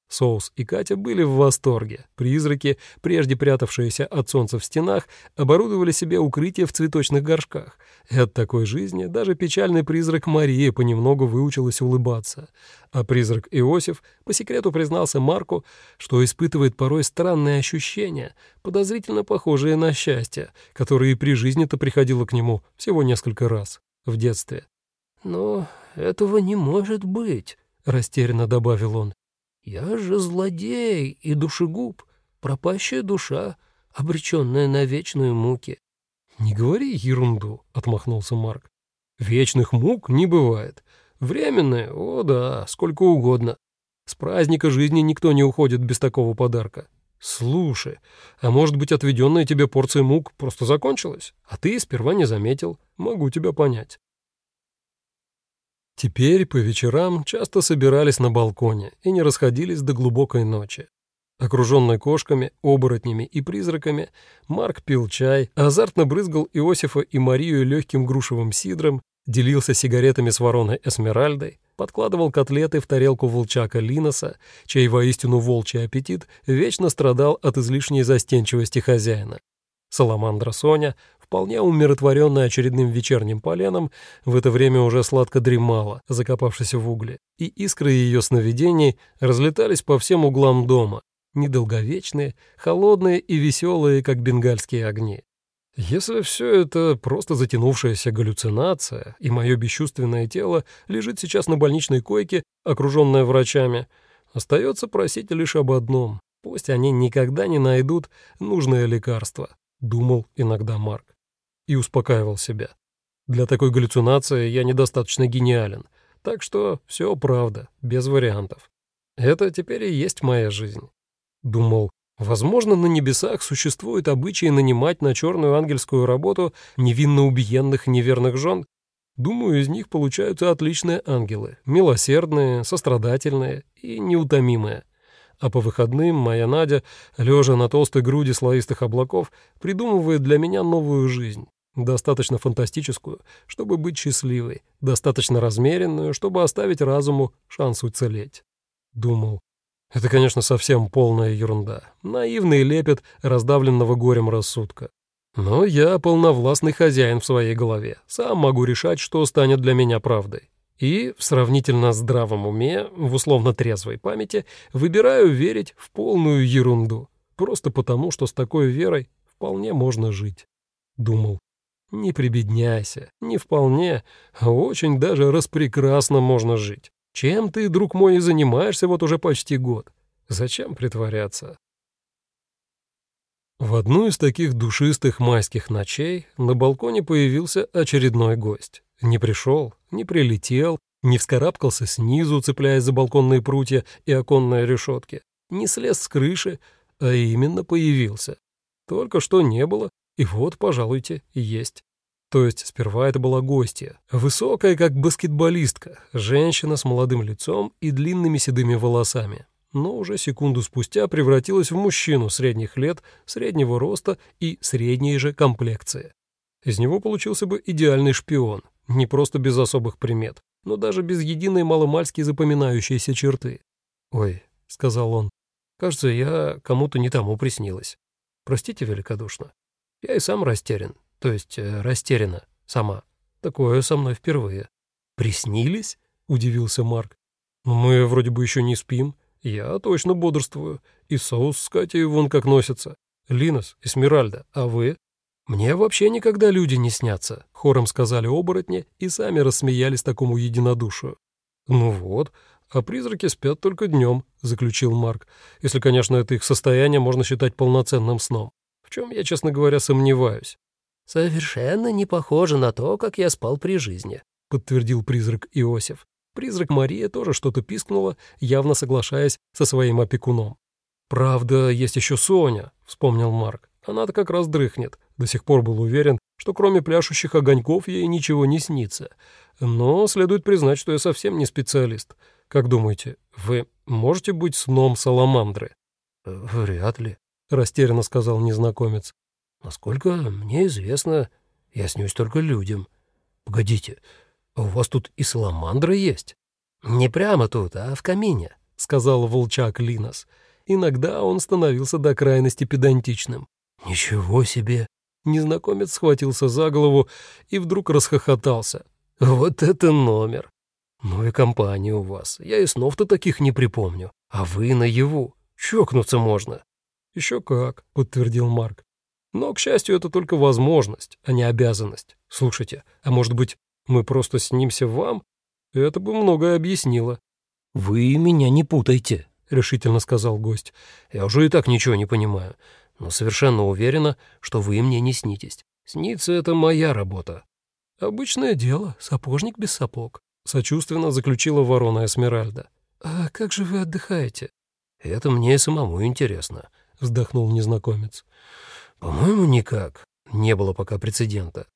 Соус и Катя были в восторге. Призраки, прежде прятавшиеся от солнца в стенах, оборудовали себе укрытие в цветочных горшках. И от такой жизни даже печальный призрак Мария понемногу выучилась улыбаться. А призрак Иосиф по секрету признался Марку, что испытывает порой странные ощущения, подозрительно похожие на счастье, которое и при жизни-то приходило к нему всего несколько раз в детстве. «Но этого не может быть», — растерянно добавил он. Я же злодей и душегуб, пропащая душа, обреченная на вечную муки. — Не говори ерунду, — отмахнулся Марк. — Вечных мук не бывает. Временные, о да, сколько угодно. С праздника жизни никто не уходит без такого подарка. Слушай, а может быть, отведенная тебе порция мук просто закончилась, а ты сперва не заметил? Могу тебя понять. Теперь по вечерам часто собирались на балконе и не расходились до глубокой ночи. Окруженный кошками, оборотнями и призраками, Марк пил чай, азартно брызгал Иосифа и Марию легким грушевым сидром, делился сигаретами с вороной Эсмеральдой, подкладывал котлеты в тарелку волчака Линоса, чей воистину волчий аппетит вечно страдал от излишней застенчивости хозяина. Саламандра Соня вполне умиротворенная очередным вечерним поленом, в это время уже сладко дремала, закопавшись в угле, и искры ее сновидений разлетались по всем углам дома, недолговечные, холодные и веселые, как бенгальские огни. Если все это просто затянувшаяся галлюцинация, и мое бесчувственное тело лежит сейчас на больничной койке, окруженное врачами, остается просить лишь об одном. Пусть они никогда не найдут нужное лекарство, думал иногда Марк и успокаивал себя. Для такой галлюцинации я недостаточно гениален, так что все правда, без вариантов. Это теперь и есть моя жизнь. Думал, возможно, на небесах существует обычай нанимать на черную ангельскую работу невинно убиенных неверных жен. Думаю, из них получаются отличные ангелы, милосердные, сострадательные и неутомимые. А по выходным моя Надя, лежа на толстой груди слоистых облаков, придумывает для меня новую жизнь. Достаточно фантастическую, чтобы быть счастливой, достаточно размеренную, чтобы оставить разуму шанс уцелеть. Думал, это, конечно, совсем полная ерунда, наивный лепет раздавленного горем рассудка. Но я полновластный хозяин в своей голове, сам могу решать, что станет для меня правдой. И в сравнительно здравом уме, в условно трезвой памяти, выбираю верить в полную ерунду, просто потому, что с такой верой вполне можно жить. Думал, не прибедняйся, не вполне, а очень даже распрекрасно можно жить. Чем ты, друг мой, и занимаешься вот уже почти год? Зачем притворяться? В одну из таких душистых майских ночей на балконе появился очередной гость. Не пришел, не прилетел, не вскарабкался снизу, цепляясь за балконные прутья и оконные решетки, не слез с крыши, а именно появился. Только что не было, и вот, пожалуйте, есть. То есть сперва это была гостья, высокая, как баскетболистка, женщина с молодым лицом и длинными седыми волосами, но уже секунду спустя превратилась в мужчину средних лет, среднего роста и средней же комплекции. Из него получился бы идеальный шпион, не просто без особых примет, но даже без единой маломальски запоминающейся черты. «Ой», — сказал он, — «кажется, я кому-то не тому приснилась. Простите великодушно». Я и сам растерян, то есть э, растеряна сама. Такое со мной впервые. «Приснились?» — удивился Марк. «Ну, «Мы вроде бы еще не спим. Я точно бодрствую. И соус с Катей вон как носится. Линос, Эсмеральда, а вы?» «Мне вообще никогда люди не снятся», — хором сказали оборотни и сами рассмеялись такому единодушию. «Ну вот, а призраки спят только днем», — заключил Марк, «если, конечно, это их состояние можно считать полноценным сном в чем я, честно говоря, сомневаюсь. «Совершенно не похоже на то, как я спал при жизни», — подтвердил призрак Иосиф. Призрак Мария тоже что-то пискнула, явно соглашаясь со своим опекуном. «Правда, есть еще Соня», — вспомнил Марк. «Она-то как раз дрыхнет. До сих пор был уверен, что кроме пляшущих огоньков ей ничего не снится. Но следует признать, что я совсем не специалист. Как думаете, вы можете быть сном саламандры?» «Вряд ли», — растерянно сказал незнакомец. «Насколько мне известно, я снюсь только людям. Погодите, у вас тут и саламандра есть?» «Не прямо тут, а в камине», — сказал волчак Линос. Иногда он становился до крайности педантичным. «Ничего себе!» Незнакомец схватился за голову и вдруг расхохотался. «Вот это номер! Ну и компания у вас. Я и снов-то таких не припомню. А вы наяву. Чокнуться можно». «Еще как», — подтвердил Марк. «Но, к счастью, это только возможность, а не обязанность. Слушайте, а может быть, мы просто снимся вам? Это бы многое объяснило». «Вы меня не путайте», — решительно сказал гость. «Я уже и так ничего не понимаю но совершенно уверена, что вы мне не снитесь. Снится — это моя работа». «Обычное дело, сапожник без сапог», — сочувственно заключила ворона Эсмеральда. «А как же вы отдыхаете?» «Это мне и самому интересно», — вздохнул незнакомец. «По-моему, никак. Не было пока прецедента».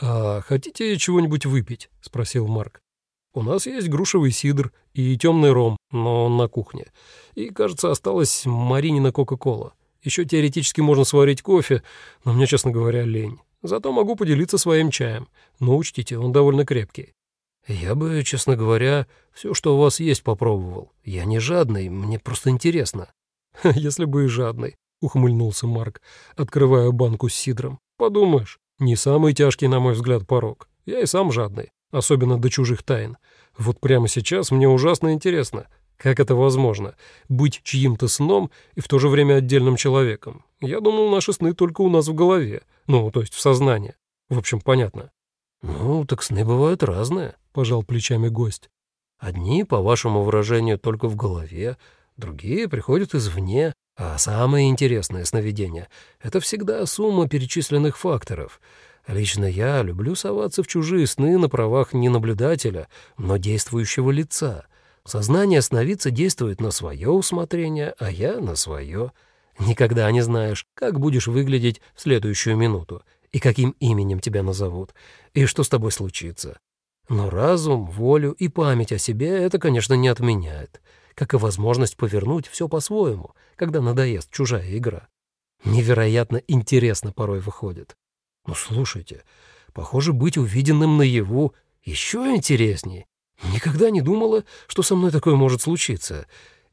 «А хотите чего-нибудь выпить?» — спросил Марк. «У нас есть грушевый сидр и темный ром, но он на кухне. И, кажется, осталась Маринина Кока-Кола. Еще теоретически можно сварить кофе, но мне, честно говоря, лень. Зато могу поделиться своим чаем. Но учтите, он довольно крепкий. Я бы, честно говоря, все, что у вас есть, попробовал. Я не жадный, мне просто интересно. [LAUGHS] Если бы и жадный, ухмыльнулся Марк, открывая банку с сидром. Подумаешь, не самый тяжкий, на мой взгляд, порог. Я и сам жадный, особенно до чужих тайн. Вот прямо сейчас мне ужасно интересно, как это возможно? Быть чьим-то сном и в то же время отдельным человеком? Я думал, наши сны только у нас в голове. Ну, то есть в сознании. В общем, понятно. «Ну, так сны бывают разные», — пожал плечами гость. «Одни, по вашему выражению, только в голове, другие приходят извне, а самые интересные сновидения — это всегда сумма перечисленных факторов. Лично я люблю соваться в чужие сны на правах не наблюдателя, но действующего лица — Сознание сновидца действует на свое усмотрение, а я — на свое. Никогда не знаешь, как будешь выглядеть в следующую минуту, и каким именем тебя назовут, и что с тобой случится. Но разум, волю и память о себе это, конечно, не отменяет, как и возможность повернуть все по-своему, когда надоест чужая игра. Невероятно интересно порой выходит. Но слушайте, похоже, быть увиденным наяву еще интересней, Никогда не думала, что со мной такое может случиться.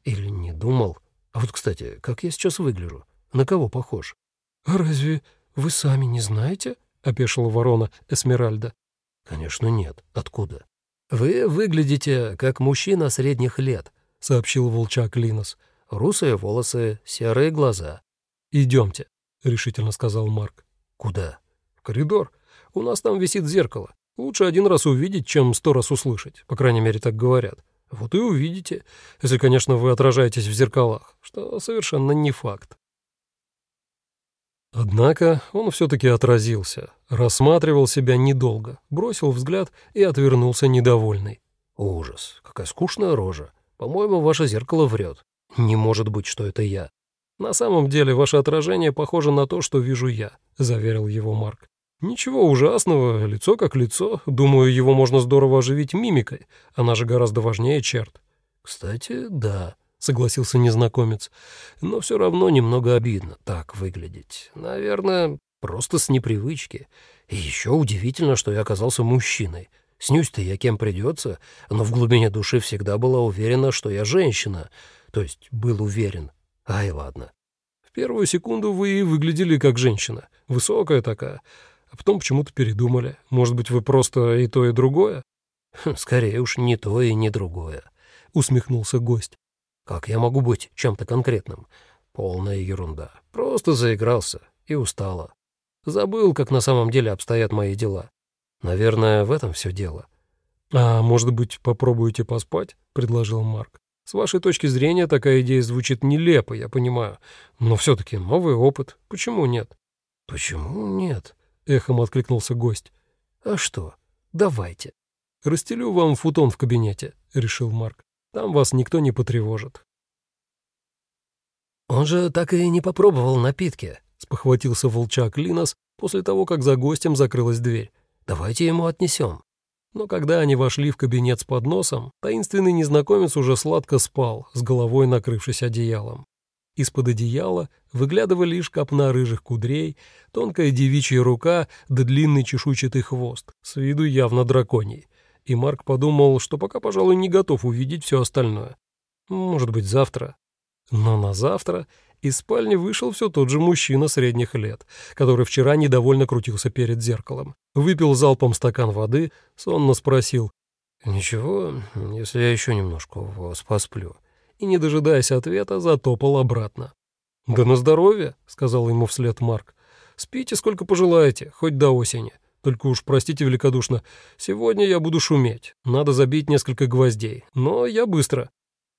Или не думал. А вот, кстати, как я сейчас выгляжу? На кого похож? «А разве вы сами не знаете?» — опешила ворона Эсмеральда. «Конечно нет. Откуда?» «Вы выглядите как мужчина средних лет», — сообщил волчак Линос. «Русые волосы, серые глаза». «Идемте», — решительно сказал Марк. «Куда?» «В коридор. У нас там висит зеркало. Лучше один раз увидеть, чем сто раз услышать, по крайней мере, так говорят. Вот и увидите, если, конечно, вы отражаетесь в зеркалах, что совершенно не факт. Однако он все-таки отразился, рассматривал себя недолго, бросил взгляд и отвернулся недовольный. «Ужас, какая скучная рожа. По-моему, ваше зеркало врет. Не может быть, что это я». «На самом деле ваше отражение похоже на то, что вижу я», — заверил его Марк. «Ничего ужасного, лицо как лицо. Думаю, его можно здорово оживить мимикой. Она же гораздо важнее черт». «Кстати, да», — согласился незнакомец. «Но все равно немного обидно так выглядеть. Наверное, просто с непривычки. И еще удивительно, что я оказался мужчиной. Снюсь-то я кем придется, но в глубине души всегда была уверена, что я женщина. То есть был уверен. Ай, ладно». В первую секунду вы и выглядели как женщина. Высокая такая а потом почему-то передумали. Может быть, вы просто и то, и другое?» хм, «Скорее уж не то и не другое», — усмехнулся гость. «Как я могу быть чем-то конкретным? Полная ерунда. Просто заигрался и устала. Забыл, как на самом деле обстоят мои дела. Наверное, в этом все дело». «А может быть, попробуете поспать?» — предложил Марк. «С вашей точки зрения такая идея звучит нелепо, я понимаю. Но все-таки новый опыт. Почему нет?» «Почему нет?» — эхом откликнулся гость. «А что? Давайте». «Расстелю вам футон в кабинете», — решил Марк. «Там вас никто не потревожит». «Он же так и не попробовал напитки», — спохватился волчак Линос после того, как за гостем закрылась дверь. «Давайте ему отнесем». Но когда они вошли в кабинет с подносом, таинственный незнакомец уже сладко спал, с головой накрывшись одеялом. Из-под одеяла выглядывали лишь копна рыжих кудрей, тонкая девичья рука да длинный чешуйчатый хвост, с виду явно драконий. И Марк подумал, что пока, пожалуй, не готов увидеть все остальное. Может быть, завтра. Но на завтра из спальни вышел все тот же мужчина средних лет, который вчера недовольно крутился перед зеркалом. Выпил залпом стакан воды, сонно спросил. «Ничего, если я еще немножко вас посплю?» и, не дожидаясь ответа, затопал обратно. «Да на здоровье», — сказал ему вслед Марк. «Спите сколько пожелаете, хоть до осени. Только уж простите великодушно, сегодня я буду шуметь. Надо забить несколько гвоздей, но я быстро».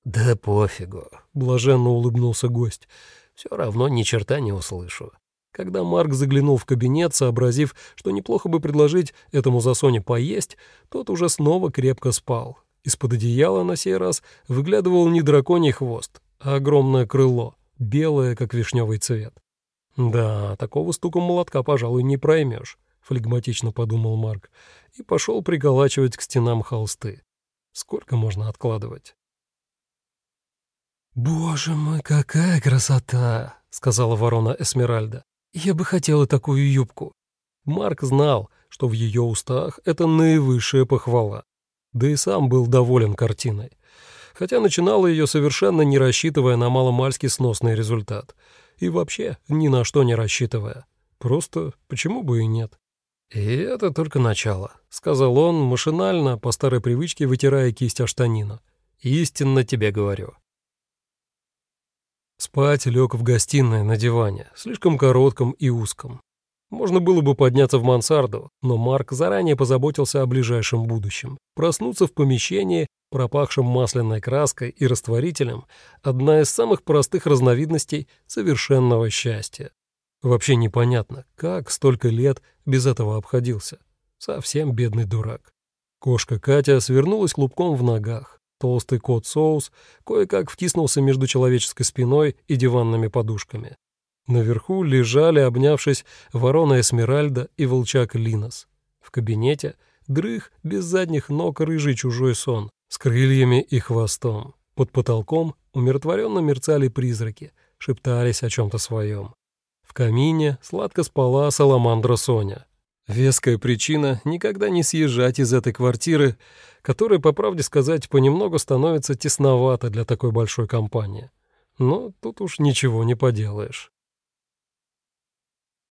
«Да пофигу», — блаженно улыбнулся гость. «Все равно ни черта не услышу». Когда Марк заглянул в кабинет, сообразив, что неплохо бы предложить этому засоне поесть, тот уже снова крепко спал. Из-под одеяла на сей раз выглядывал не драконий хвост, а огромное крыло, белое, как вишневый цвет. «Да, такого стуком молотка, пожалуй, не проймешь», — флегматично подумал Марк и пошел приколачивать к стенам холсты. Сколько можно откладывать? «Боже мой, какая красота!» — сказала ворона Эсмеральда. «Я бы хотела такую юбку». Марк знал, что в ее устах это наивысшая похвала да и сам был доволен картиной. Хотя начинал ее совершенно не рассчитывая на маломальски сносный результат. И вообще ни на что не рассчитывая. Просто почему бы и нет? «И это только начало», — сказал он, машинально, по старой привычке вытирая кисть о штанину. «Истинно тебе говорю». Спать лег в гостиной на диване, слишком коротком и узком. Можно было бы подняться в мансарду, но Марк заранее позаботился о ближайшем будущем. Проснуться в помещении, пропахшем масляной краской и растворителем, одна из самых простых разновидностей совершенного счастья. Вообще непонятно, как столько лет без этого обходился. Совсем бедный дурак. Кошка Катя свернулась клубком в ногах. Толстый кот-соус кое-как втиснулся между человеческой спиной и диванными подушками. Наверху лежали, обнявшись, ворона Эсмеральда и волчак Линос. В кабинете дрых без задних ног рыжий чужой сон с крыльями и хвостом. Под потолком умиротворенно мерцали призраки, шептались о чем-то своем. В камине сладко спала саламандра Соня. Веская причина никогда не съезжать из этой квартиры, которая, по правде сказать, понемногу становится тесновато для такой большой компании. Но тут уж ничего не поделаешь.